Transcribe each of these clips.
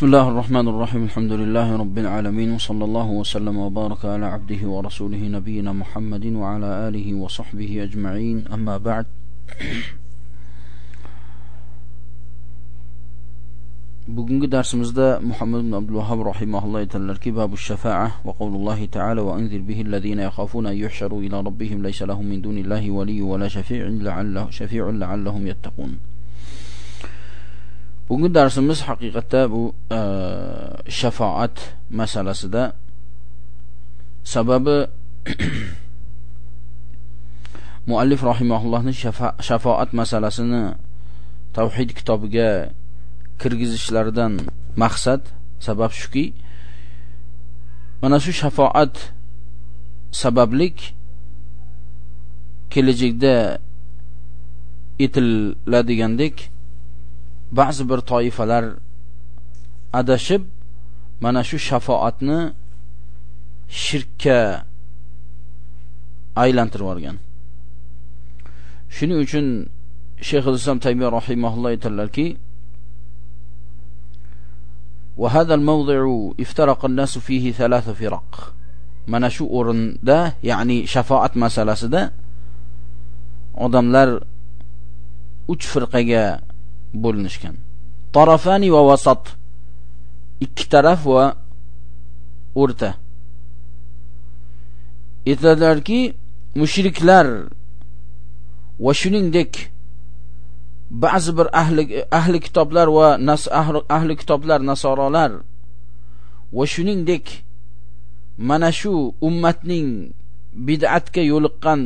بسم الله الرحمن الرحيم الحمد لله رب العالمين وصلى الله وسلم وبارك على عبده ورسوله نبينا محمد وعلى آله وصحبه أجمعين أما بعد Bugünkü dersimizde Muhammed bin Abdülvahhab rahimahullah yeterler ki babu şefa'a ve kavlullahi teala ve enzir bihi lezine yekafuna yuhşaru ila rabbihim leyse lahum min dunillahi veliyyu ve la şefi'un leallahum yettekun. Bugungi darsimiz haqiqatda bu e, shafaat masalasida. Sababi muallif rahimahullohning shafaat masalasini tavhid kitobiga kirgizishlaridan maqsad sabab shuki mana shu shafoat sabablik kelajakda etiladigandek ba'zi bir toifalar adashib mana shu shafoatni shirkka aylantirib yuborgan shuning uchun shayxul islom taymiya rahimahulloh aytadilarki وهذا الموضع افترق الناس فيه ثلاث فرق mana shu o'rinda ya'ni shafoat masalasida odamlar uch firqaga bo'linishgan. Tarafani va vasat ikki taraf va o'rta. Aytadilarki mushriklar va shuningdek ba'zi bir ahli ahli kitoblar va nas ahli, ahli kitoblar nasorolar va shuningdek mana shu ummatning bid'atga yo'liqqan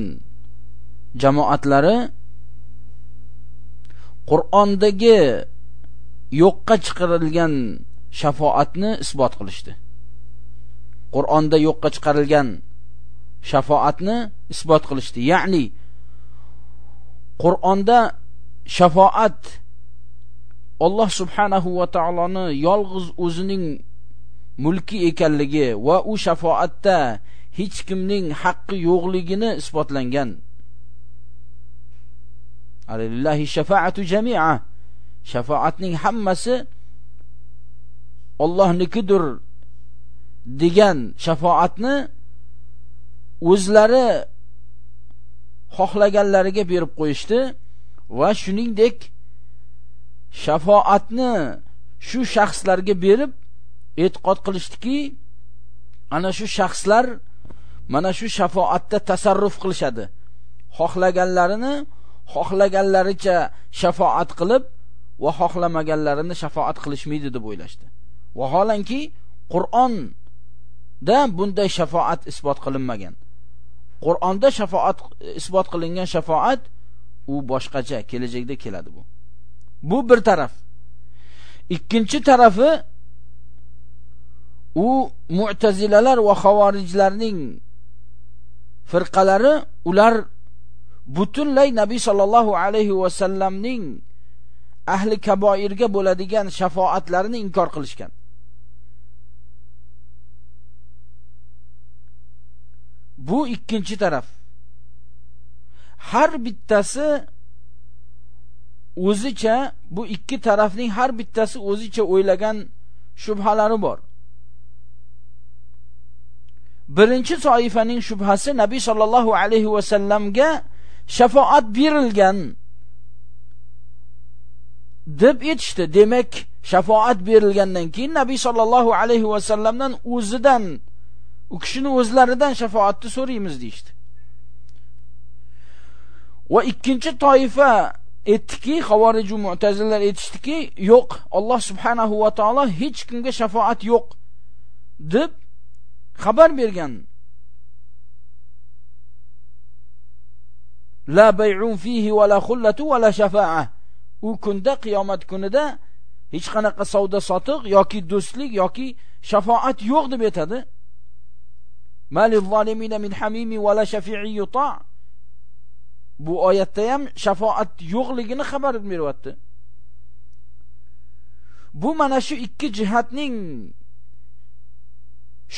jamoatlari Qur'ondagi yo'qqa chiqarilgan shafoatni isbot qilishdi. Qur'onda yo'qqa chiqarilgan shafoatni isbot qilishdi. Ya'ni Qur'onda shafoat Alloh subhanahu va taoloni yolg'iz o'zining mulki ekanligi va u shafoatda hech kimning haqqi yo'qligini isbotlangan. Alillahi shafaatu jami'a. Shafaatning hammasi Allohnikidir degan shafaatni o'zlari xohlaganlariga berib qo'yishdi. va shuningdek shafaatni shu shaxslarga berib e'tiqod qilishdiki ana shu shaxslar mana shu shafaatda tasarruf qilishadi xohlaganlarini xohlaganlaricha shafoat qilib va xohlamaganlarini shafoat qilishmaydi deb o'ylashdi. Vaholanki qur'onda bunday shafoat isbot qilinmagan. Qur'onda shafoat isbot qilingan shafoat u boshqacha kelajakda keladi bu. Bu bir taraf. Ikkinchi tarafi u mu'tazilalar va xavorijlarning firqalari ular butunlay nabiy sollallohu alayhi vasallamning ahli kaboirga bo'ladigan shafoatlarini inkor qilishgan. Bu ikkinchi taraf. Har bittasi o'zicha bu ikki tarafning har bittasi o'zicha o'ylagan shubhalari bor. Birinchi toifaning shubhasi nabiy sollallohu alayhi vasallamga shafaat berilgan deb aytishdi. Demak shafaat berilgandan keyin nabiy sollallohu alayhi vasallamdan o'zidan u kishini o'zlaridan shafaatni so'raymiz deyishdi. Va ikkinchi toifa aytdiki xavorij va mu'tazilalar aytishdiki yo'q Alloh subhanahu va taolo hech kimga shafaat yo'q deb xabar bergan la bay'un fihi va la khullatu va la shafa'a. U kunda qiyomat kunida hech qanaqa savdo sotiq yoki do'stlik yoki shafoat yo'q deb aytadi. Malil zolimina min hamimi va la shafi'i yuta' bu oyatda ham shafoat yo'qligini xabar beryapti. Bu mana shu ikki jihatning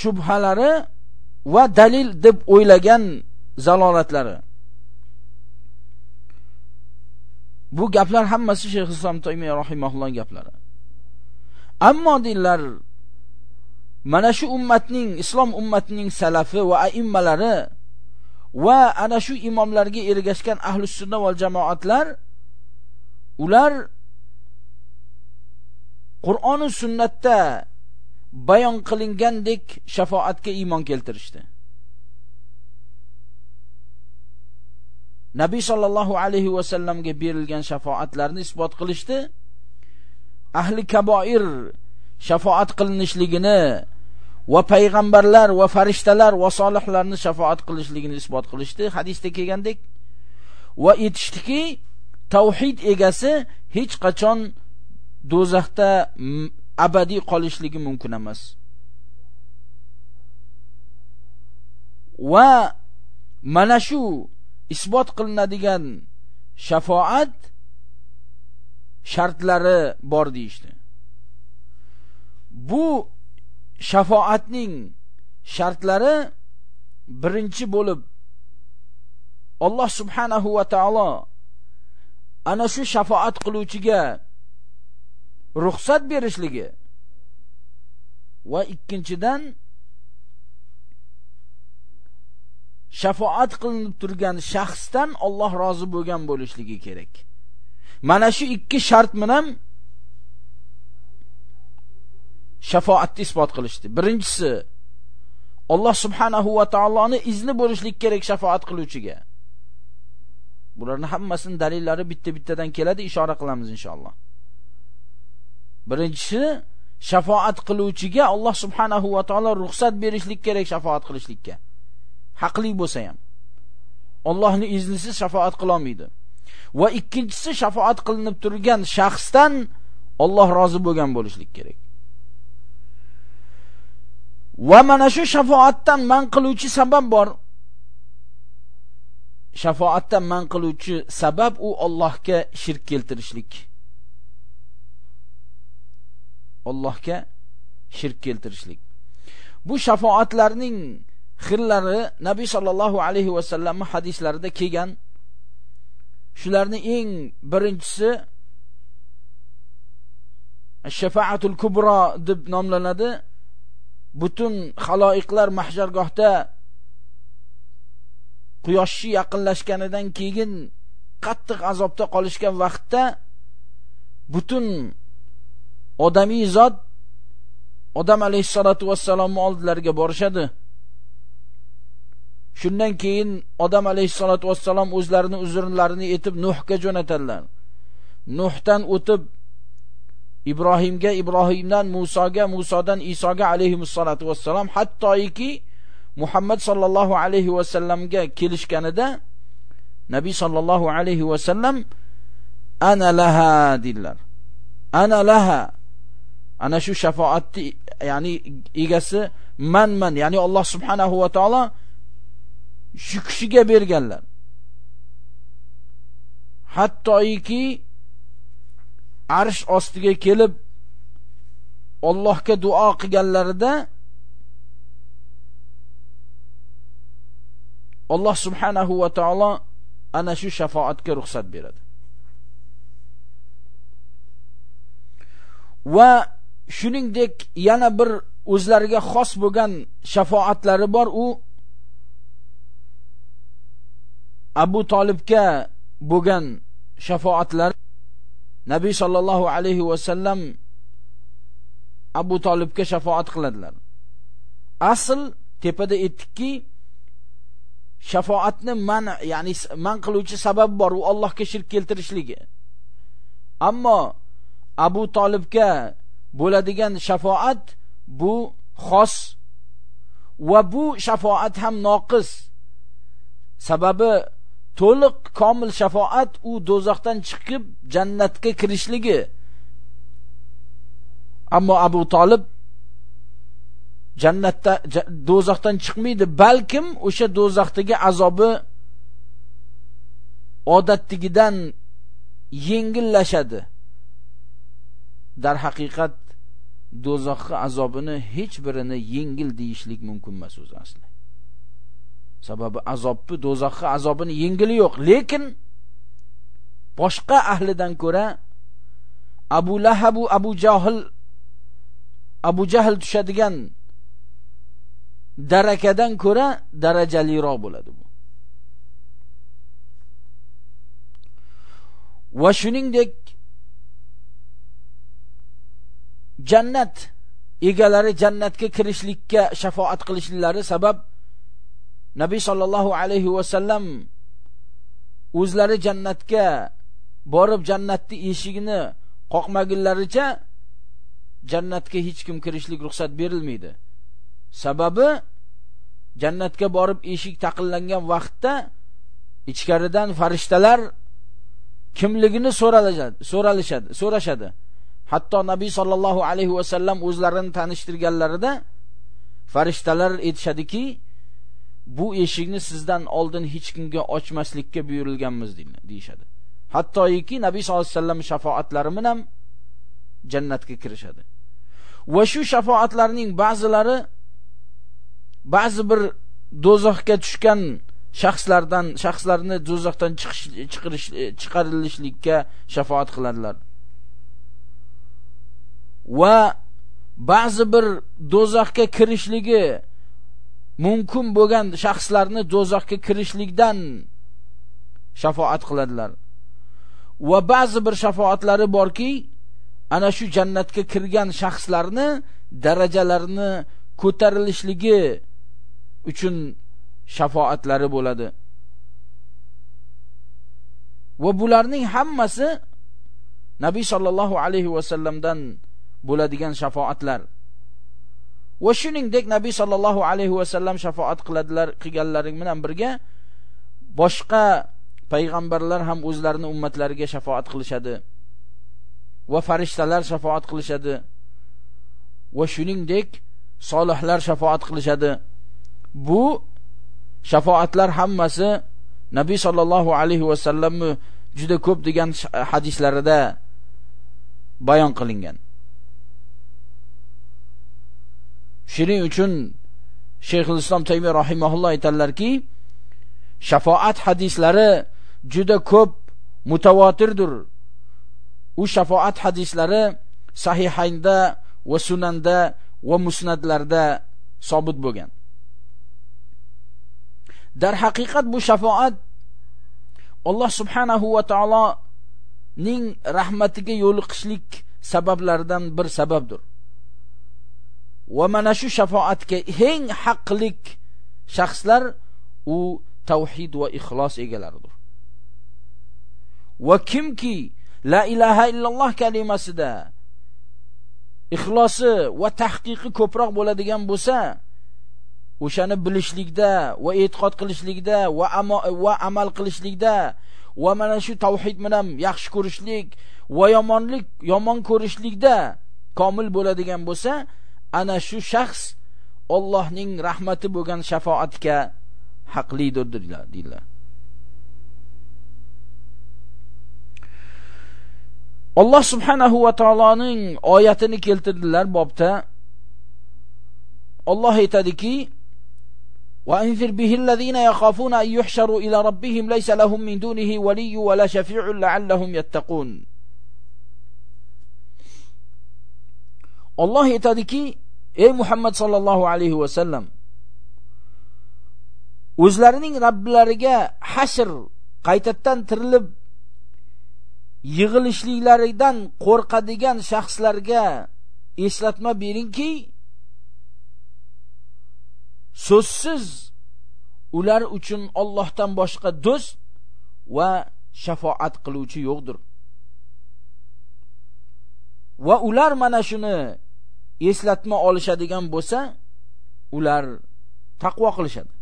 shubhalari va dalil deb o'ylagan zalolatlari bu gaplar hammasi shayx islom toymiy rahimahulloh gaplari ammo deydilar mana shu ummatning islom ummatining salafi va aimmalari va ana shu imomlarga ergashgan ahli sunna va jamoatlar ular Qur'on va sunnatda bayon qilingandek shafoatga iymon keltirishdi. Nabiy sallallohu alayhi va sallamga berilgan shafoatlarni isbot qilishdi. Ahli kaboir shafoat qilinishligini va payg'ambarlar va farishtalar va solihlarni shafoat qilishligini isbot qilishdi. Hadisda kelgandek va aytishdiki, tavhid egasi hech qachon do'zaxda abadiy qolishligi mumkin emas. Va mana shu isbot qilinadigan shafoat shartlari bor deyishdi. Bu shafoatning shartlari birinchi bo'lib Alloh subhanahu va taolo ana shu shafoat qiluvchiga ruxsat berishligi va ikkinchidan shafoat qilinib turgan shaxsdan Alloh rozi bo'lgan bo'lishligi kerak. Mana shu ikki shart bilan shafoatni isbot qilishdi. Birinchisi Alloh subhanahu va taoloni izni bo'lishlik kerak shafoat qiluvchiga. Bularning hammasini dalillari bitta-bittadan keladi, ishora qilamiz inshaalloh. Birinchisi shafoat qiluvchiga Alloh subhanahu va taolo ruxsat berishlik kerak shafoat qilishlikka. Haqli bo'lsa ham. Allohning iznisiz shafaat qila olmaydi. Va ikkinchisi shafaat qilinib turgan shaxsdan Alloh rozi bo'lgan bo'lishlik kerak. Va mana shu shafaatdan man qiluvchi sabab bor. Shafaatdan man qiluvchi sabab u Allohga shirk keltirishlik. Allohga shirk keltirishlik. Bu shafaatlarning xillari Nabiy sallallohu alayhi va sallam hadislarida kelgan. Shularning eng birinchisi shafaatul kubro deb nomlanadi. Butun xaloiqlar mahshargohda quyoshni yaqinlashganidan keyin qattiq azobda qolishgan vaqtda butun odamiy zot odam alayhissalatu vassalomni oldilariga borishadi shundan keyin odam alayhissalotu vasallam o'zlarini uzrlarini aytib nuhga jo'natadilar nuhdan o'tib ibrohimga ibrohimdan musoga musodan isoga alayhissalatu vassalom hattoiki muhammad sallallohu alayhi vasallamga kelishganida nabiy sallallohu alayhi vasallam ana laha dillar ana laha ana shu shafoatni ya'ni egasi man man ya'ni Alloh subhanahu va taolo shu kishiga berganlar. Hattoiki arsh ostiga kelib Allohga duo qilganlarida Alloh subhanahu va taolo ana shu shafoatga ruxsat beradi. Va shuningdek yana bir o'zlariga xos bo'lgan shafoatlari bor u Abu Talibga bo'lgan shafoatlar Nabiy sallallohu alayhi va sallam Abu Talibga shafoat qiladilar. Asl tepada aytdikki shafoatni man ya'ni man qiluvchi sabab bor u Allohga shirk keltirishligi. Ammo Abu Talibga bo'ladigan shafoat bu xos va bu shafoat ham noqis sababi to'liq komil shafoat u do'zaxdan chiqib jannatga kirishligi. Ammo Abu tolib jannatda do'zaxdan chiqmaydi balkim o'sha do'zaxdagi azobi odatdagidan yengillashadi. Dar haqiqat azobini hech birini yengil deyishlik mumkin emas o'zi asli. Sababi azobni do'zaxga azobini yengili yo'q. Lekin boshqa ahlidan ko'ra Abu Lahabu Abu jahl Abu Jahl tushadigan darakadan ko'ra darajaliroq bo'ladi bu. Va shuningdek jannat egalari jannatga kirishlikka shafoat qilishliklari sabab Nabiy sallallohu alayhi va sallam o'zlari jannatga borib jannatni eshigini qoqmagunlaricha jannatga hech kim kirishlik ruxsat berilmaydi. Sababi jannatga borib eshik taqillangan vaqtda ichkaridan farishtalar kimligini so'ralishadi, so'rashadi. Hatto Nabiy sallallohu alayhi va sallam o'zlarini tanishtirganlarida farishtalar aytishadiki, bu eshikni sizdan oldin hech kimga ochmaslikka buyurilganmiz deyishadi. Hattoki Nabiy sallallohu alayhi vasallam shafoatlari bilan jannatga kirishadi. Va shu shafoatlarning ba'zilari ba'zi bir do'zaxga tushgan shaxslardan shaxslarni do'zaxdan chiqish chiqarish chiqarilishlikka shafaat qiladilar. Va ba'zi bir do'zaxga kirishligi mumkin bo'lgan shaxslarni do'zaxga kirishlikdan shafaat qiladilar. Va ba'zi bir shafoatlari borki, ana shu jannatga kirgan shaxslarni darajalarini ko'tarilishligi uchun shafoatlari bo'ladi. Va bularning hammasi Nabiy sallallohu alayhi va sallamdan bo'ladigan shafoatlar. Va shuningdek Nabiy sallallohu alayhi va sallam shafoat qiladilar, qilganlari bilan birga boshqa payg'ambarlar ham o'zlarining ummatlariga shafoat qilishadi. Va farishtalar shafoat qilishadi. Va shuningdek solihlar shafoat qilishadi. Bu shafoatlar hammasi Nabiy sallallohu alayhi vasallamni juda ko'p degan hadislarida bayon qilingan. Shuning uchun Shayxul Islom Taymiy rahimaulloh aytadilarki, shafoat hadislari juda ko'p mutawatirdir. U shafoat hadislari sahihaynda va sunanda va musnadlarda sobit bo'lgan. Dar haqiqat bu shafoat Alloh subhanahu va taoloning rahmatiga yo'liqishlik sabablaridan bir sababdir. Va mana shu shafoatga eng haqlik shaxslar u tavhid va ixlos egalaridir. Va kimki la ilaha illalloh kalimasida ixlosi va tahqiqi ko'proq bo'ladigan bo'lsa, o'shani bilishlikda va e'tiqod qilishlikda va va amal qilishlikda va mana shu tavhid bilan yaxshi ko'rishlik va yomonlik yomon ko'rishlikda komil bo'ladigan bo'lsa ana shu shaxs Allohning rahmati bo'lgan shafoatga haqlidir deydilar Alloh subhanahu va taoloning oyatini keltirdilar bobda Alloh aytadiki وأنذر به الذين يخافون أن يحشروا إلى ربهم ليس لهم من دونه ولي ولا شفيع لعلهم يتقون Allah aytadiki ey Muhammad sallallohu alayhi va sallam o'zlarining Robbilariga hashr qaytadan tirilib yig'ilishliklaridan qo'rqadigan shaxslarga eslatma beringki so'zsiz ular uchun Allohdan boshqa do'st va shafoat qiluvchi yo'qdir. Va ular mana shuni eslatma olishadigan bo'lsa, ular taqvo qilishadi.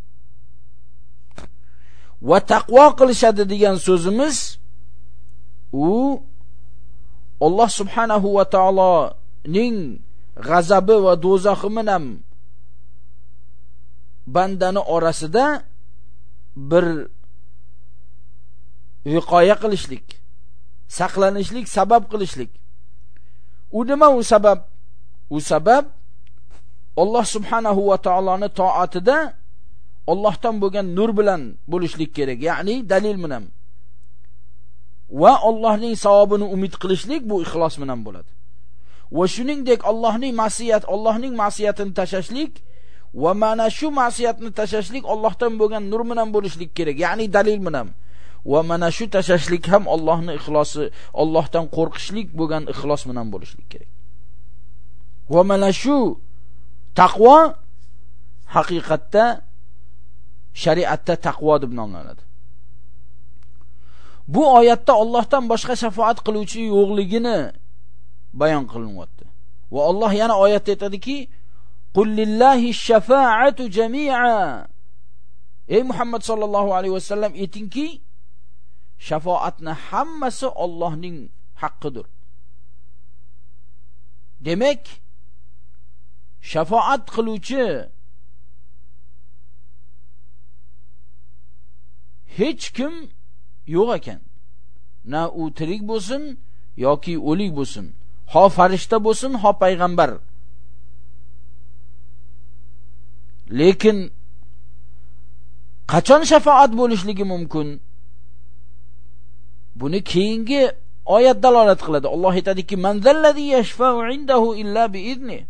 Va taqvo qilishadi degan so'zimiz u Alloh subhanahu va taoloning g'azabi va do'zaxi bilan bandani orasida bir viqoya qilishlik, saqlanishlik, sabab qilishlik. U nima u sabab? U sabab Alloh subhanahu va taoloni toatida Allohdan bo'lgan nur bilan bo'lishlik kerak, ya'ni dalil bilan. Va Allohning savobini umid qilishlik bu ixlos bilan bo'ladi. va shuningdek Allohning ma'siyat Allohning ma'siyatini tashashlik va mana shu ma'siyatni tashashlik Allohdan bo'lgan nur bilan bo'lishlik kerak ya'ni dalil bilan va mana shu tashashlik ham Allohning ixlosi Allohdan qo'rqishlik bo'lgan ixlos bilan bo'lishlik kerak va mana shu taqvo haqiqatda shariatda taqvo deb nomlanadi. Bu oyatda Allohdan boshqa shafaat qiluvchi yo'qligini bayon qilinyapti va Alloh yana oyatda aytadiki qul lillahi shafaatu jami'a. Ey Muhammad sallallohu alayhi vasallam aytingki shafoatni hammasi Allohning haqqidir. Demak shafoat qiluvchi hech kim yo'q ekan. Na u tirik bo'lsin yoki o'lik bo'lsin ho farishta bo'lsin ho payg'ambar. Lekin qachon shafoat bo'lishligi mumkin? Buni keyingi oyat dalolat qiladi. Alloh aytadiki man zallazi yashfa'u indahu illa bi idni.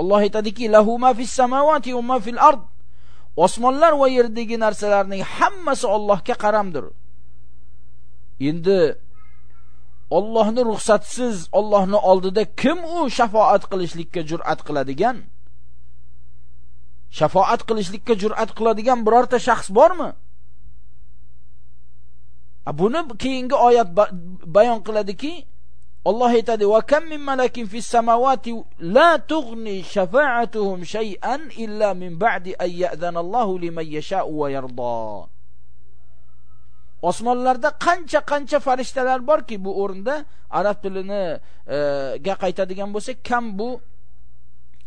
Alloh aytadiki lahu ma fis samawati va ma fil ard. Osmonlar va yerdagi narsalarning hammasi Allohga qaramdir. Endi Allohni ruxsatsiz Allohning oldida kim u shafaat qilishlikka jur'at qiladigan? Shafaat qilishlikka jur'at qiladigan birorta shaxs bormi? Buni keyingi oyat bayon qiladiki Alloh aytadi: "Va kam min malakin fis samawati la tughni shafa'atuhum shay'an illa min ba'di an ya'zana Allohu liman yasha'u va yarda." Osmonlarda qancha-qancha farishtalar borki, bu o'rinda arab tilini e, ga qaytadigan bo'lsak, kam bu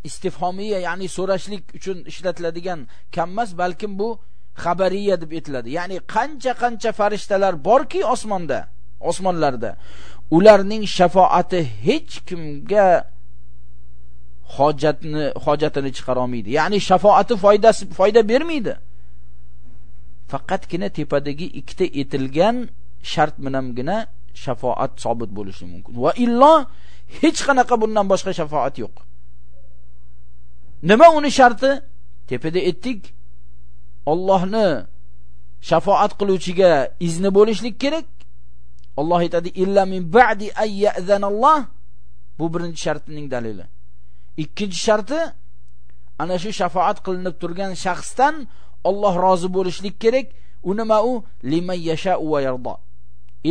istifhomiya, ya'ni so'rashlik uchun ishlatiladigan kam emas, balkim bu xabariya deb aytiladi. Ya'ni qancha-qancha farishtalar borki osmonda, osmonlarda ularning shafoati hech kimga hojatni hojatini chiqara olmaydi. Ya'ni shafoati foydasi foyda bermaydi. Faqatgina tepadagi ikkita etilgan shart bilangina shafoat sobit bo'lishi mumkin. Va illo hech qanaqa bundan boshqa shafoat yo'q. Nima uni sharti? Tepada aytdik Allohni shafoat qiluvchiga izni bo'lishlik kerak. Alloh aytadi illa min ba'di ay ya'zanalloh bu birinchi shartining dalili. Ikkinchi sharti ana shu shafaat qilinib turgan shaxsdan Alloh rozi bo'lishlik kerak. U nima u? Liman yasha'u va yarda.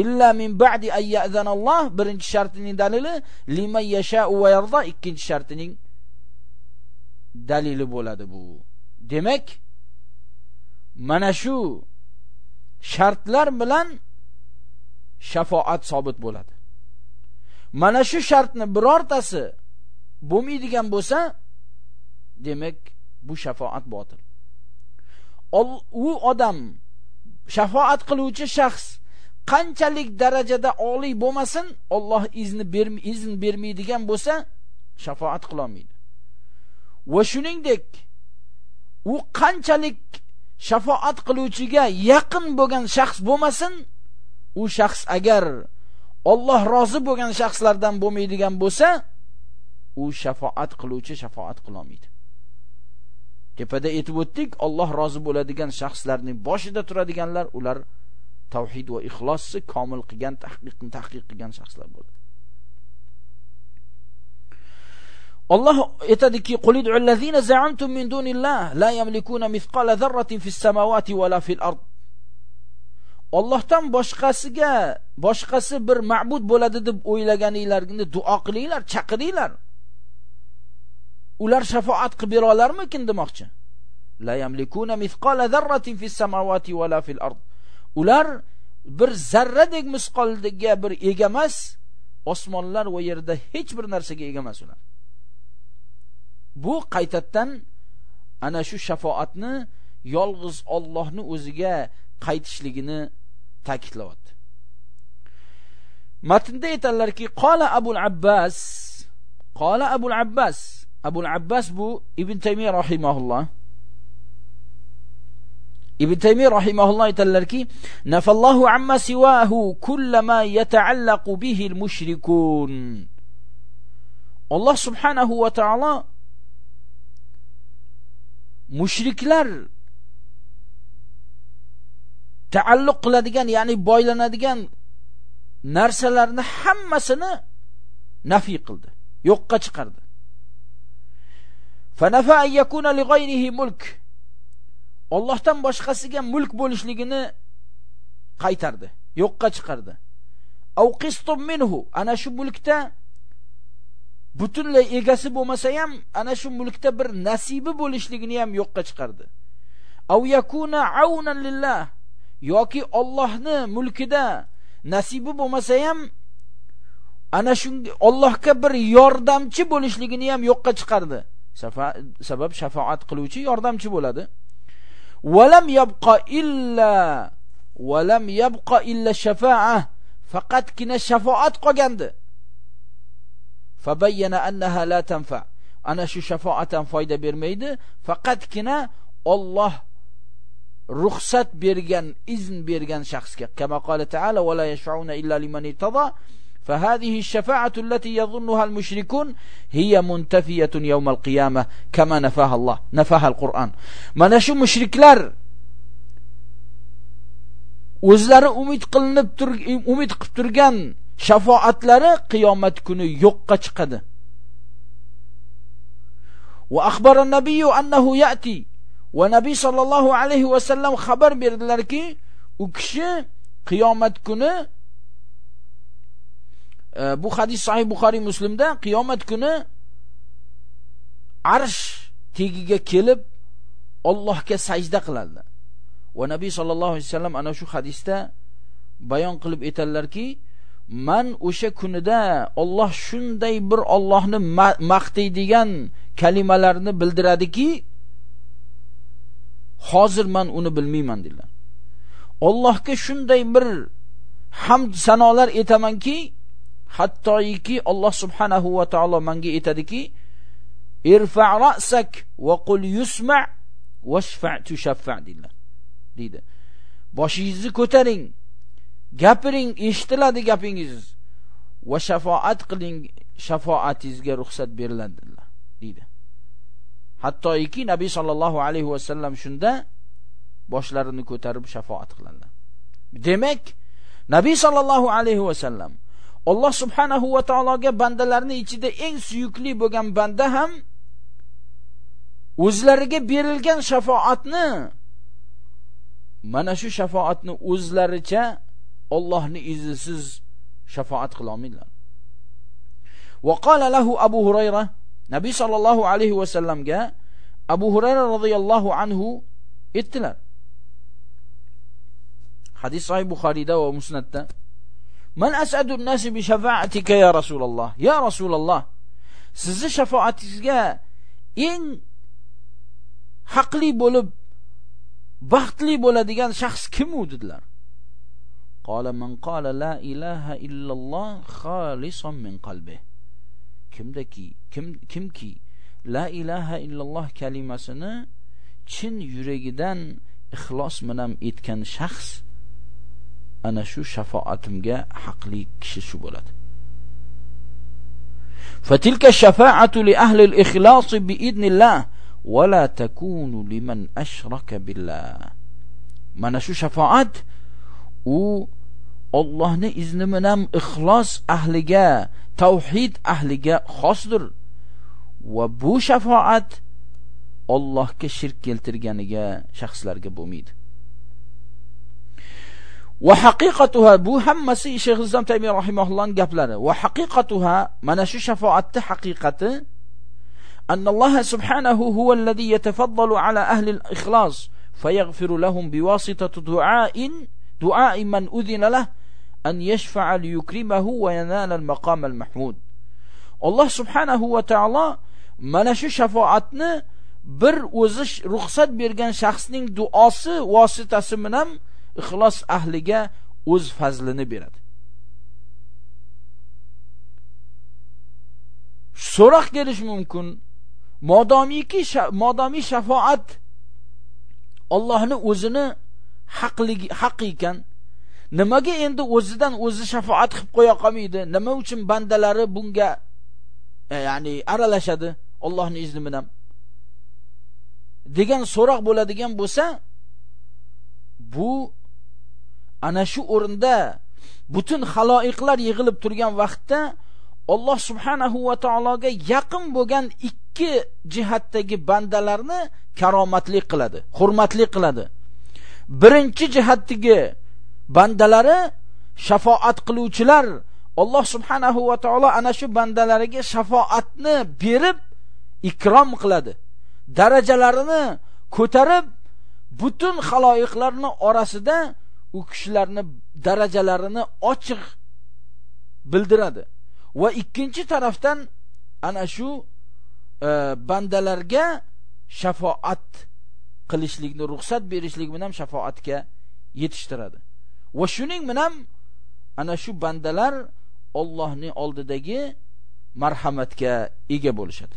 Illa min ba'di ay ya'zanalloh birinchi shartining dalili liman yasha'u va yarda. Ikkinchi shartining dalili bo'ladi bu. Demak mana shu shartlar bilan shafoat sobit bo'ladi. Mana shu shartni birortasi bo'lmaydigan bo'lsa demak bu shafoat botil. U odam shafoat qiluvchi shaxs qanchalik darajada oliy bo'lmasin Alloh izni bermi izn bermaydigan bo'lsa shafoat qila olmaydi va shuningdek u qanchalik shafoat qiluvchiga yaqin bo'lgan shaxs bo'lmasin u shaxs agar Alloh rozi bo'lgan shaxslardan bo'lmaydigan bo'lsa u shafaat qiluvchi shafaat qila olmaydi. Tepada aytib o'tdik Alloh rozi bo'ladigan shaxslarning boshida turadiganlar ular tavhid va ixlosni komil qilgan tahqiqni tahqiq qilgan shaxslar bo'ladi. Alloh aytadiki qul allazina za'amtum min dunillah la yamlikuna mithqala dharratin fis samawati wala fil ard. Allohdan boshqasiga boshqasi bir ma'bud bo'ladi deb o'ylaganinglarni duo qilinglar, chaqiringlar. Ular shafaat qilib bera olarmikin demoqchi. La yamlikuna mithqala zarratin fis samawati wala fil ard. Ular bir zarradek misqoldiga bir ega emas, osmonlar va yerda hech bir narsaga ega emas ular. Bu qaytatdan ana shu shafaatni yolg'iz Allohni o'ziga qaytishligini ta'kidlayapti matnda aytadilarki qola abul abbas qola abul abbas abul abbas bu ibn taymiya rahimahulloh ibn taymiya rahimahulloh aytadilarki nafallohu amma siwahu kullama yata'allaqu bihi al-mushrikun alloh subhanahu va taolo mushriklar taalluq qiladigan ya'ni boylanadigan narsalarni hammasini nafiy qildi yo'qqa chiqardi. Fanafa yakuna li ghayrihi mulk. Allohdan boshqasiga mulk bo'lishligini qaytardi yo'qqa chiqardi. Aw qistum minhu ana shu mulkda butunlay egasi bo'lmasa ham ana shu mulkda bir nasibi bo'lishligini ham yo'qqa chiqardi. Aw yakuna aunan lillah yoki Allohni mulkida nasibi bo'lmasa ham ana shunga Allohga bir yordamchi bo'lishligini ham yo'qqa chiqardi. Sabab shafaat qiluvchi yordamchi bo'ladi. Walam yabqa illa walam yabqa illa shafa'a faqatgina shafaat qolgandi. Fabayyana annaha la tanfa. Ana shu shafaatan foyda bermaydi. Faqatgina Alloh ruxsat bergan izn bergan shaxsga kama qala taala va la yashfauna illa liman irtada فهذه الشفاعة التي يظنها المشركون هي منتفية يوم القيامة كما نفاها الله نفاها القرآن mana shu mushriklar o'zlari umid qilinib tur umid qilib turgan shafoatlari qiyomat kuni yo'qqa chiqadi va axbara nabiyyu annahu ya'ti va nabiy sallallohu alayhi va sallam xabar berdilarki u kishi qiyomat kuni e, bu hadis sahih buxoriy muslimda qiyomat kuni arsh tegiga kelib Allohga sajda qiladi. Va nabiy sallallohu alayhi vasallam ana shu hadisda bayon qilib aytadilarki man o'sha kunida Alloh shunday bir Allohni maqtaydigan kalimalarni bildiradiki hozir man uni bilmayman dedilar. Allohga shunday bir hamd sanolar aytamanki hattoiki Alloh subhanahu va taolo menga aytadiki irfa ra'sak va qul yusma washfa tushaffa dedilar. Deydi. Boshingizni ko'taring gapiring eshitiladi gapingiz va shafoat qiling shafoatingizga ruxsat beriladi deydi. Hattoiki nabiy sollallohu alayhi vasallam shunda boshlarini ko'tarib shafoat qiladilar demak nabiy sollallohu alayhi vasallam Alloh subhanahu va taologa bandalarni ichida eng suyukli bo'lgan banda ham o'zlariga berilgan shafoatni mana shu shafoatni o'zlaricha ollohni iznisiz shafoat qila olmaydilar. Va qala lahu Abu Hurayra Nabiy sallallohu alayhi va sallamga Abu Hurayra radhiyallohu anhu aytdilar. Hadis sahih Buxoriyda va Musnadda Man as'adu an-nasi bi shafa'atika ya Rasululloh. Ya Rasululloh. Sizni shafoatingizga eng haqli bo'lib baxtli bo'ladigan shaxs kim u dedilar. Qala man qala la ilaha illalloh khalisan min qalbi. kimdaki kim kimki? La ilaha illalloh kalimasini chin yuragidan ixlos bilan aytgan shaxs ana shu shafoatimga haqli kishi shu bo'ladi. Fatilka shafaatu li ahli al-ikhlas bi idnillah va la takunu liman ashraka billah. Mana shu shafaat u Allohning izni bilan ixlos ahliga tavhid ahliga xosdir. Va bu shafoat Allohga shirk keltirganiga shaxslarga bo'lmaydi. va haqiqatuha bu hammasi Shayx Islom Taymiy rahimahullohning gaplari va haqiqatuha mana shu shafoatni haqiqati أن الله سبحانه هو الذي يتفضل على أهل الإخلاص فيغفر لهم بواسطة دعاء دعاء من أذن له an yashfa'a liyukrimahu wa yanala al-maqam al-mahmud. Alloh subhanahu va taolo mana shu shafaatni bir o'zi ruxsat bergan shaxsning duosi vositasi bilan ixlos ahliga o'z fazlini beradi. So'roq kelish mumkin. Modomiki modami shafaat Allohni o'zini haqligi haq ekan, nimaga endi o'zidan o'zi shafoat qilib qo'ya qolmaydi? Nima uchun bandalari bunga e, ya'ni aralashadi? Allohning izni bilan degan so'roq bo'ladigan bo'lsa bu ana shu o'rinda butun haloyiqlar yig'ilib turgan vaqtda Alloh subhanahu va taologa yaqin bo'lgan ikki jihatdagi bandalarni karomatli qiladi, hurmatli qiladi. Birinchi jihatdagi bandalari shafoat qiluvchilar Alloh subhanahu va taolo ana shu bandalariga shafoatni berib ikrom qiladi. Darajalarini ko'tarib butun xaloyiqlarning orasida u kishilarni darajalarini ochiq bildiradi. va ikkinchi tarafdan ana shu e, bandalarga shafoat qilishlikni ruxsat berishlik bilan shafoatga yetishtiradi va shuning bilan ana shu bandalar Allohning oldidagi marhamatga ega bo'lishadi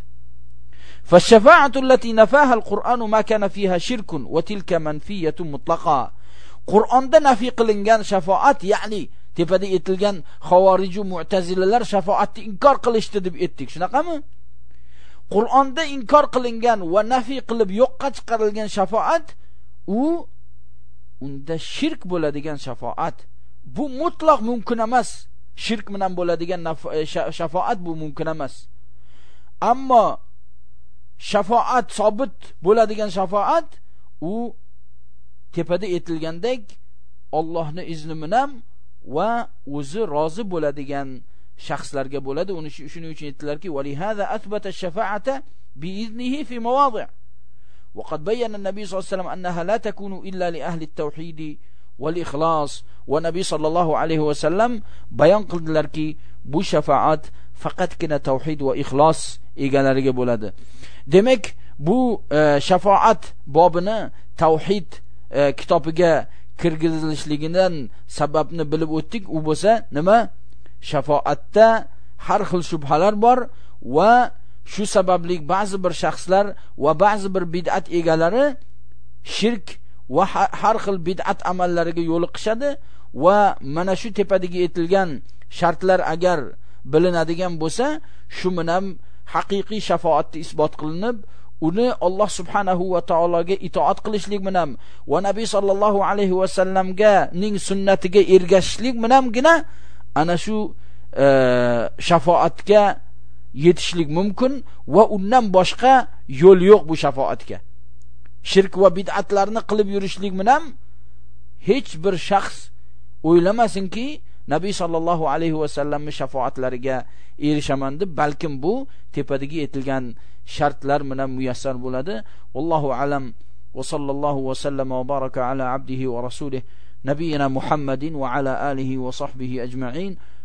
فالشفاعة التي نفاها القرآن ما كان فيها شرك وتلك منفية مطلقة قرآن ده نفي قلنگان شفاعت يعني tepada aytilgan xavoriju mu'tazilalar shafoatni inkor qilishdi deb aytdik shunaqami qur'onda inkor qilingan va nafiy qilib yo'qqa chiqarilgan shafoat u unda shirk bo'ladigan shafoat. Bu mutlaq mumkin emas. Shirk bilan bo'ladigan e, shafoat bu mumkin emas. Ammo shafoat sobit bo'ladigan shafoat u tepada aytilgandek Allohning izni bilan va o'zi rozi bo'ladigan shaxslarga bo'ladi. Uni shuning uchun aytdilarki hada athbata shafa'ata bi iznihi fi mawadi' وقد بين النبي صلى الله عليه وسلم أنها لا تكون إلا لأهل التوحيد والإخلاص ونبي صلى الله عليه وسلم بيان قلدلركي bu shafaat faqatgina tavhid va ixlos egalariga bo'ladi demak bu e, shafaat bobini tavhid e, kitobiga kirgizilishligidan sababni bilib o'tdik u bo'lsa nima shafoatda har xil shubhalar bor va shu sababli ba'zi bir shaxslar va ba'zi bir bid'at egalari shirk va har xil bid'at amallariga yo'liqishadi va mana shu tepadagi aytilgan shartlar agar bilinadigan bo'lsa shu bilan haqiqiy shafoatni isbot qilinib uni Alloh subhanahu va taologa itoat qilishlik bilan va nabiy sallallohu alayhi va sallamga ning sunnatiga ergashishlik bilangina ana shu e, shafoatga yetishlik mumkin va undan boshqa yo'l yo'q bu shafoatga. Shirk va bid'atlarni qilib yurishlik bilan hech bir shaxs o'ylamasinki nabiy sollallohu alayhi vasallamni shafoatlariga erishaman deb balkim bu tepadagi aytilgan shartlar bilan muyassar bo'ladi. Allohu alam. Va sallallohu vasallam va baraka ala abdihi va rasulih nabiyina muhammadin va ala alihi va sahbihi ajmain.